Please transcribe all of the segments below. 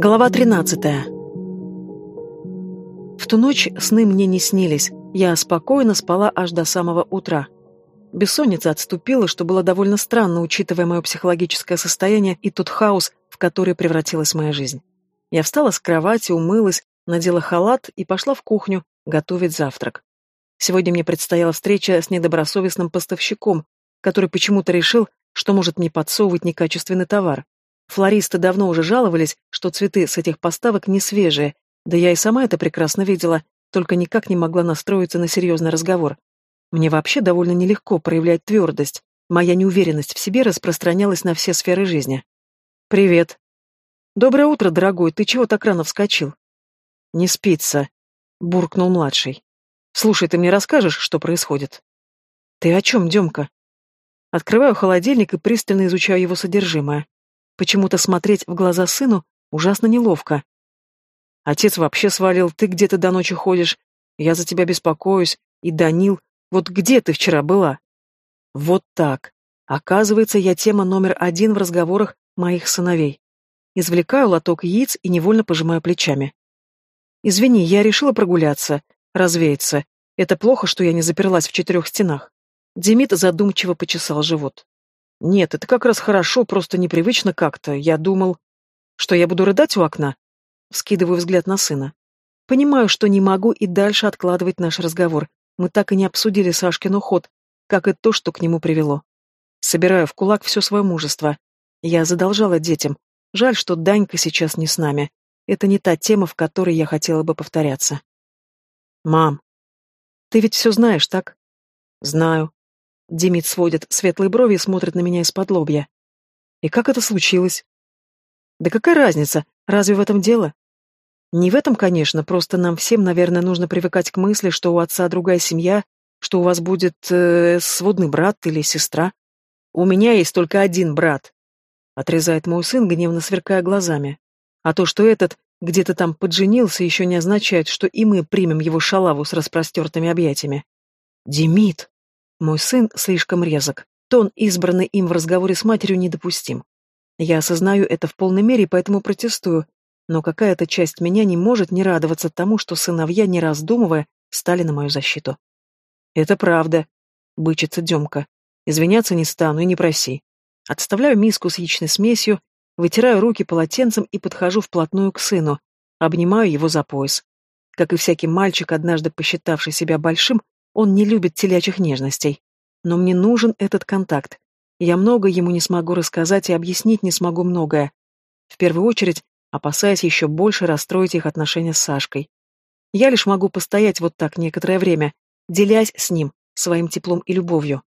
Глава 13. В ту ночь сны мне не снились. Я спокойно спала аж до самого утра. Бессонница отступила, что было довольно странно, учитывая мое психологическое состояние и тот хаос, в который превратилась моя жизнь. Я встала с кровати, умылась, надела халат и пошла в кухню готовить завтрак. Сегодня мне предстояла встреча с недобросовестным поставщиком, который почему-то решил, что может не подсовывать некачественный товар. Флористы давно уже жаловались, что цветы с этих поставок не свежие, да я и сама это прекрасно видела, только никак не могла настроиться на серьезный разговор. Мне вообще довольно нелегко проявлять твердость. Моя неуверенность в себе распространялась на все сферы жизни. «Привет». «Доброе утро, дорогой, ты чего так рано вскочил?» «Не спится», — буркнул младший. «Слушай, ты мне расскажешь, что происходит?» «Ты о чем, Демка?» Открываю холодильник и пристально изучаю его содержимое. Почему-то смотреть в глаза сыну ужасно неловко. Отец вообще свалил, ты где-то до ночи ходишь. Я за тебя беспокоюсь. И Данил, вот где ты вчера была? Вот так. Оказывается, я тема номер один в разговорах моих сыновей. Извлекаю лоток яиц и невольно пожимаю плечами. Извини, я решила прогуляться, развеяться. Это плохо, что я не заперлась в четырех стенах. Демид задумчиво почесал живот. Нет, это как раз хорошо, просто непривычно как-то. Я думал, что я буду рыдать у окна. Скидываю взгляд на сына. Понимаю, что не могу и дальше откладывать наш разговор. Мы так и не обсудили Сашкин уход, как и то, что к нему привело. Собираю в кулак все свое мужество. Я задолжала детям. Жаль, что Данька сейчас не с нами. Это не та тема, в которой я хотела бы повторяться. Мам, ты ведь все знаешь, так? Знаю. Демид сводит светлые брови и смотрит на меня из-под лобья. И как это случилось? Да какая разница? Разве в этом дело? Не в этом, конечно, просто нам всем, наверное, нужно привыкать к мысли, что у отца другая семья, что у вас будет э, сводный брат или сестра. У меня есть только один брат, отрезает мой сын, гневно сверкая глазами. А то, что этот где-то там подженился, еще не означает, что и мы примем его шалаву с распростертыми объятиями. Демид! Мой сын слишком резок. Тон, избранный им в разговоре с матерью, недопустим. Я осознаю это в полной мере, поэтому протестую, но какая-то часть меня не может не радоваться тому, что сыновья, не раздумывая, стали на мою защиту. «Это правда», — бычится Демка. «Извиняться не стану и не проси». Отставляю миску с яичной смесью, вытираю руки полотенцем и подхожу вплотную к сыну, обнимаю его за пояс. Как и всякий мальчик, однажды посчитавший себя большим, он не любит телячьих нежностей. Но мне нужен этот контакт. Я много ему не смогу рассказать и объяснить не смогу многое. В первую очередь, опасаясь еще больше расстроить их отношения с Сашкой. Я лишь могу постоять вот так некоторое время, делясь с ним своим теплом и любовью,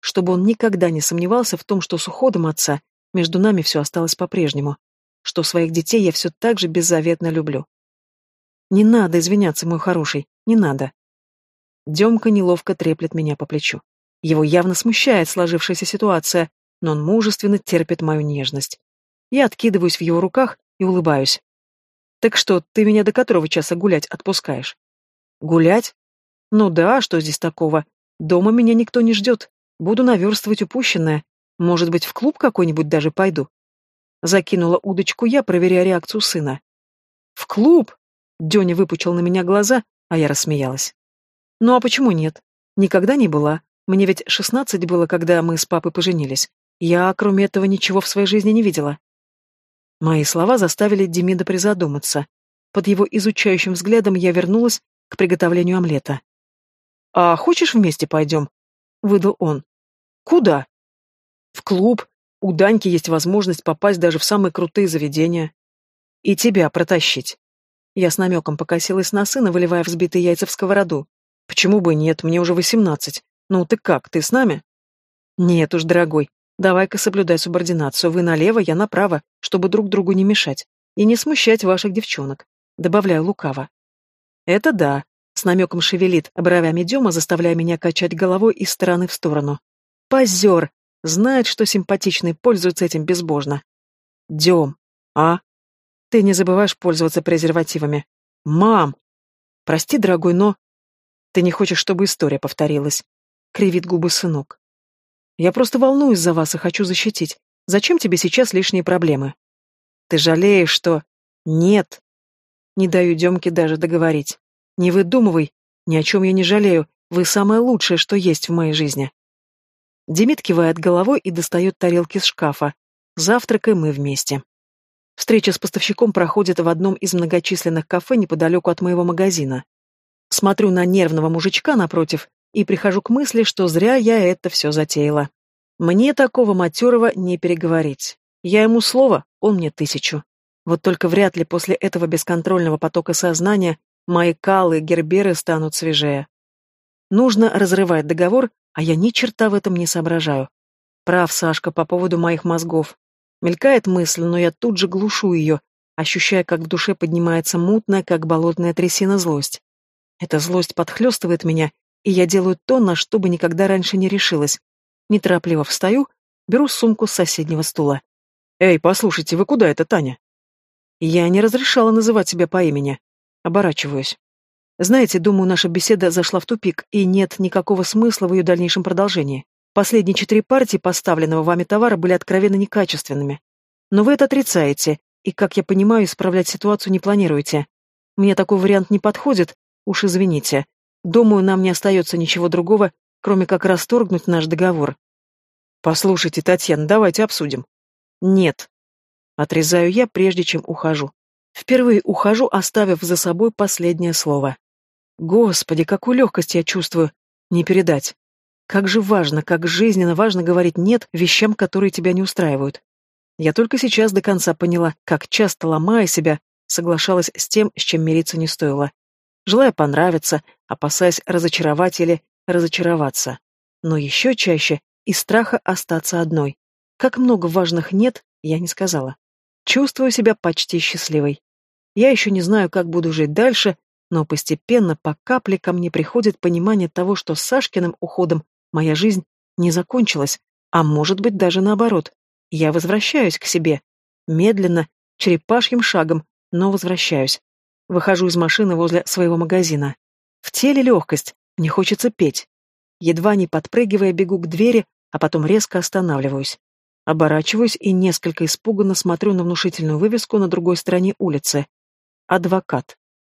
чтобы он никогда не сомневался в том, что с уходом отца между нами все осталось по-прежнему, что своих детей я все так же беззаветно люблю. Не надо извиняться, мой хороший, не надо. Демка неловко треплет меня по плечу. Его явно смущает сложившаяся ситуация, но он мужественно терпит мою нежность. Я откидываюсь в его руках и улыбаюсь. «Так что, ты меня до которого часа гулять отпускаешь?» «Гулять? Ну да, что здесь такого? Дома меня никто не ждет. Буду наверстывать упущенное. Может быть, в клуб какой-нибудь даже пойду?» Закинула удочку я, проверяя реакцию сына. «В клуб?» Дёня выпучил на меня глаза, а я рассмеялась. Ну а почему нет? Никогда не была. Мне ведь шестнадцать было, когда мы с папой поженились. Я, кроме этого, ничего в своей жизни не видела. Мои слова заставили Демида призадуматься. Под его изучающим взглядом я вернулась к приготовлению омлета. «А хочешь вместе пойдем?» — выдал он. «Куда?» «В клуб. У Даньки есть возможность попасть даже в самые крутые заведения. И тебя протащить». Я с намеком покосилась на сына, выливая взбитые яйца в сковороду. Почему бы нет, мне уже восемнадцать. Ну ты как, ты с нами? Нет уж, дорогой, давай-ка соблюдай субординацию. Вы налево, я направо, чтобы друг другу не мешать. И не смущать ваших девчонок. Добавляю лукаво. Это да. С намеком шевелит бровями Дема, заставляя меня качать головой из стороны в сторону. Позер! Знает, что симпатичный пользуется этим безбожно. Дем. А? Ты не забываешь пользоваться презервативами. Мам! Прости, дорогой, но... Ты не хочешь, чтобы история повторилась? Кривит губы сынок. Я просто волнуюсь за вас и хочу защитить. Зачем тебе сейчас лишние проблемы? Ты жалеешь, что... Нет. Не даю Демке даже договорить. Не выдумывай, ни о чем я не жалею, вы самое лучшее, что есть в моей жизни. Демид кивает головой и достает тарелки с шкафа. Завтракаем мы вместе. Встреча с поставщиком проходит в одном из многочисленных кафе неподалеку от моего магазина. Смотрю на нервного мужичка напротив и прихожу к мысли, что зря я это все затеяла. Мне такого матерого не переговорить. Я ему слово, он мне тысячу. Вот только вряд ли после этого бесконтрольного потока сознания мои калы и герберы станут свежее. Нужно разрывать договор а я ни черта в этом не соображаю. Прав Сашка по поводу моих мозгов. Мелькает мысль, но я тут же глушу ее, ощущая, как в душе поднимается мутная, как болотная трясина злость. Эта злость подхлестывает меня, и я делаю то, на что бы никогда раньше не решилась. Неторопливо встаю, беру сумку с соседнего стула. «Эй, послушайте, вы куда это, Таня?» Я не разрешала называть себя по имени. Оборачиваюсь. Знаете, думаю, наша беседа зашла в тупик, и нет никакого смысла в ее дальнейшем продолжении. Последние четыре партии поставленного вами товара были откровенно некачественными. Но вы это отрицаете, и, как я понимаю, исправлять ситуацию не планируете. Мне такой вариант не подходит, уж извините. Думаю, нам не остается ничего другого, кроме как расторгнуть наш договор. Послушайте, Татьяна, давайте обсудим. Нет. Отрезаю я, прежде чем ухожу. Впервые ухожу, оставив за собой последнее слово. Господи, какую легкость я чувствую. Не передать. Как же важно, как жизненно важно говорить «нет» вещам, которые тебя не устраивают. Я только сейчас до конца поняла, как часто, ломая себя, соглашалась с тем, с чем мириться не стоило. Желая понравиться, опасаясь разочаровать или разочароваться. Но еще чаще из страха остаться одной. Как много важных «нет» я не сказала. Чувствую себя почти счастливой. Я еще не знаю, как буду жить дальше, но постепенно, по капле, ко мне приходит понимание того, что с Сашкиным уходом моя жизнь не закончилась, а может быть даже наоборот. Я возвращаюсь к себе. Медленно, черепашьим шагом, но возвращаюсь. Выхожу из машины возле своего магазина. В теле легкость, мне хочется петь. Едва не подпрыгивая, бегу к двери, а потом резко останавливаюсь. Оборачиваюсь и несколько испуганно смотрю на внушительную вывеску на другой стороне улицы. Адвокат.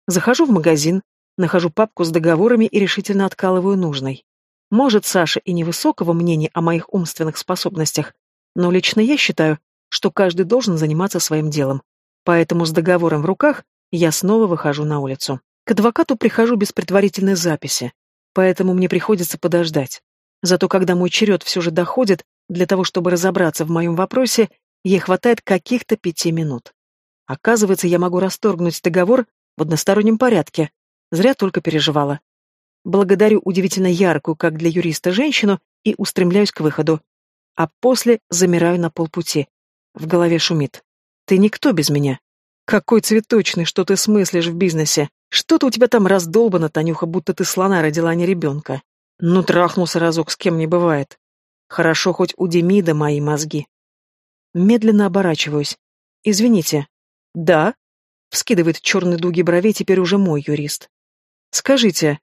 Захожу в магазин, нахожу папку с договорами и решительно откалываю нужной. Может, Саша и невысокого мнения о моих умственных способностях, но лично я считаю, что каждый должен заниматься своим делом. Поэтому с договором в руках я снова выхожу на улицу. К адвокату прихожу без предварительной записи, поэтому мне приходится подождать. Зато когда мой черед все же доходит, для того, чтобы разобраться в моем вопросе, ей хватает каких-то пяти минут. Оказывается, я могу расторгнуть договор в одностороннем порядке. Зря только переживала. Благодарю удивительно яркую, как для юриста, женщину и устремляюсь к выходу. А после замираю на полпути. В голове шумит. Ты никто без меня. Какой цветочный, что ты смыслишь в бизнесе. Что-то у тебя там раздолбано, Танюха, будто ты слона родила, а не ребенка. Ну, трахнулся разок, с кем не бывает. Хорошо, хоть у Демида мои мозги. Медленно оборачиваюсь. Извините. Да? Вскидывает черные дуги бровей теперь уже мой юрист. Скажите.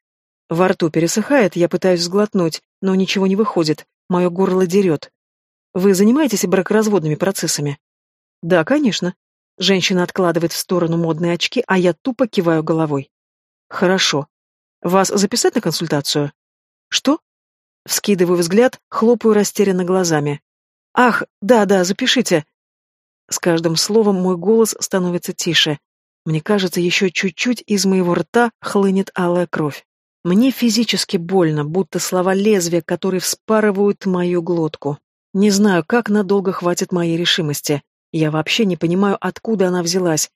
Во рту пересыхает, я пытаюсь сглотнуть, но ничего не выходит, мое горло дерет. Вы занимаетесь бракоразводными процессами? Да, конечно. Женщина откладывает в сторону модные очки, а я тупо киваю головой. Хорошо. Вас записать на консультацию? Что? Вскидываю взгляд, хлопаю растерянно глазами. Ах, да-да, запишите. С каждым словом мой голос становится тише. Мне кажется, еще чуть-чуть из моего рта хлынет алая кровь. Мне физически больно, будто слова лезвия, которые вспарывают мою глотку. Не знаю, как надолго хватит моей решимости. Я вообще не понимаю, откуда она взялась.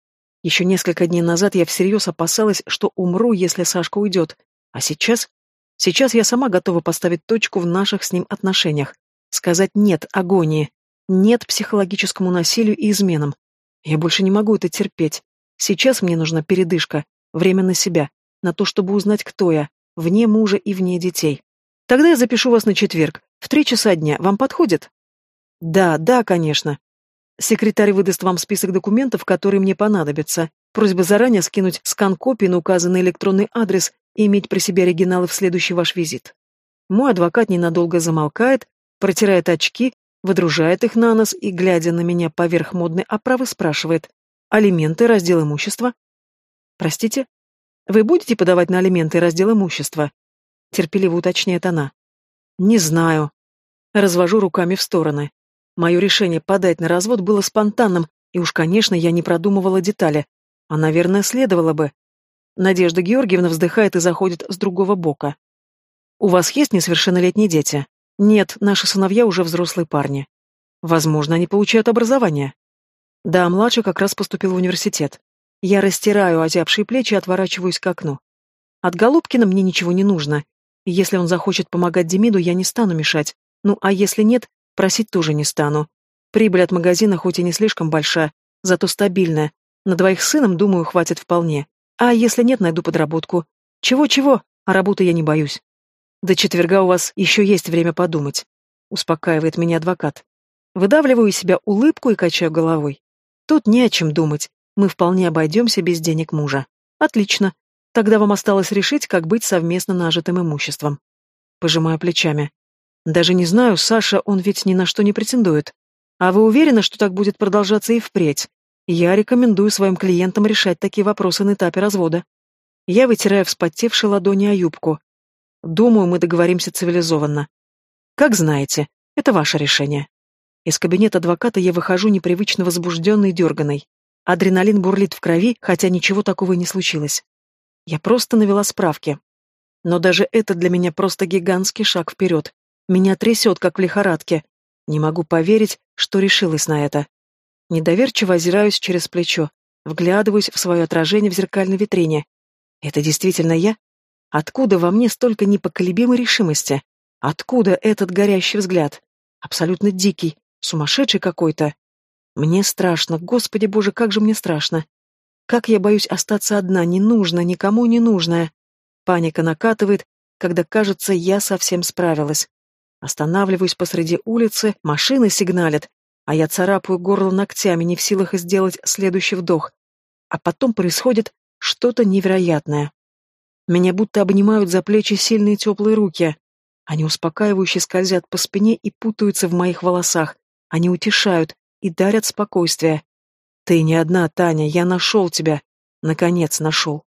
Еще несколько дней назад я всерьез опасалась, что умру, если Сашка уйдет. А сейчас? Сейчас я сама готова поставить точку в наших с ним отношениях. Сказать «нет» агонии. Нет психологическому насилию и изменам. Я больше не могу это терпеть. Сейчас мне нужна передышка, время на себя, на то, чтобы узнать, кто я, вне мужа и вне детей. Тогда я запишу вас на четверг, в три часа дня. Вам подходит? Да, да, конечно. Секретарь выдаст вам список документов, которые мне понадобятся. Просьба заранее скинуть скан копии на указанный электронный адрес и иметь при себе оригиналы в следующий ваш визит. Мой адвокат ненадолго замолкает, протирает очки, выдружает их на нос и, глядя на меня поверх модной оправы, спрашивает, Алименты, раздел имущества? Простите? Вы будете подавать на алименты раздел имущества? Терпеливо уточняет она. Не знаю. Развожу руками в стороны. Мое решение подать на развод было спонтанным, и уж, конечно, я не продумывала детали. А, наверное, следовало бы. Надежда Георгиевна вздыхает и заходит с другого бока. «У вас есть несовершеннолетние дети?» «Нет, наши сыновья уже взрослые парни. Возможно, они получают образование». «Да, младший как раз поступил в университет. Я растираю озябшие плечи и отворачиваюсь к окну. От Голубкина мне ничего не нужно. Если он захочет помогать Демиду, я не стану мешать. Ну, а если нет, просить тоже не стану. Прибыль от магазина хоть и не слишком большая, зато стабильная. На двоих сыном, думаю, хватит вполне. А если нет, найду подработку. Чего-чего, а работы я не боюсь. До четверга у вас еще есть время подумать. Успокаивает меня адвокат. Выдавливаю из себя улыбку и качаю головой. Тут не о чем думать. Мы вполне обойдемся без денег мужа. Отлично. Тогда вам осталось решить, как быть совместно нажитым имуществом. Пожимаю плечами. Даже не знаю, Саша, он ведь ни на что не претендует. А вы уверены, что так будет продолжаться и впредь? Я рекомендую своим клиентам решать такие вопросы на этапе развода. Я вытираю вспотевшие ладони о юбку. Думаю, мы договоримся цивилизованно. Как знаете, это ваше решение. Из кабинета адвоката я выхожу непривычно возбужденной и дерганой. Адреналин бурлит в крови, хотя ничего такого и не случилось. Я просто навела справки. Но даже это для меня просто гигантский шаг вперед. Меня трясет, как в лихорадке. Не могу поверить, что решилась на это. Недоверчиво озираюсь через плечо, вглядываюсь в свое отражение в зеркальной витрине. Это действительно я? Откуда во мне столько непоколебимой решимости? Откуда этот горящий взгляд? Абсолютно дикий, сумасшедший какой-то. Мне страшно, господи боже, как же мне страшно. Как я боюсь остаться одна, не нужно, никому не нужная. Паника накатывает, когда кажется, я совсем справилась. Останавливаюсь посреди улицы, машины сигналят, а я царапаю горло ногтями, не в силах сделать следующий вдох. А потом происходит что-то невероятное. Меня будто обнимают за плечи сильные теплые руки. Они успокаивающе скользят по спине и путаются в моих волосах. Они утешают и дарят спокойствие. «Ты не одна, Таня, я нашел тебя. Наконец нашел».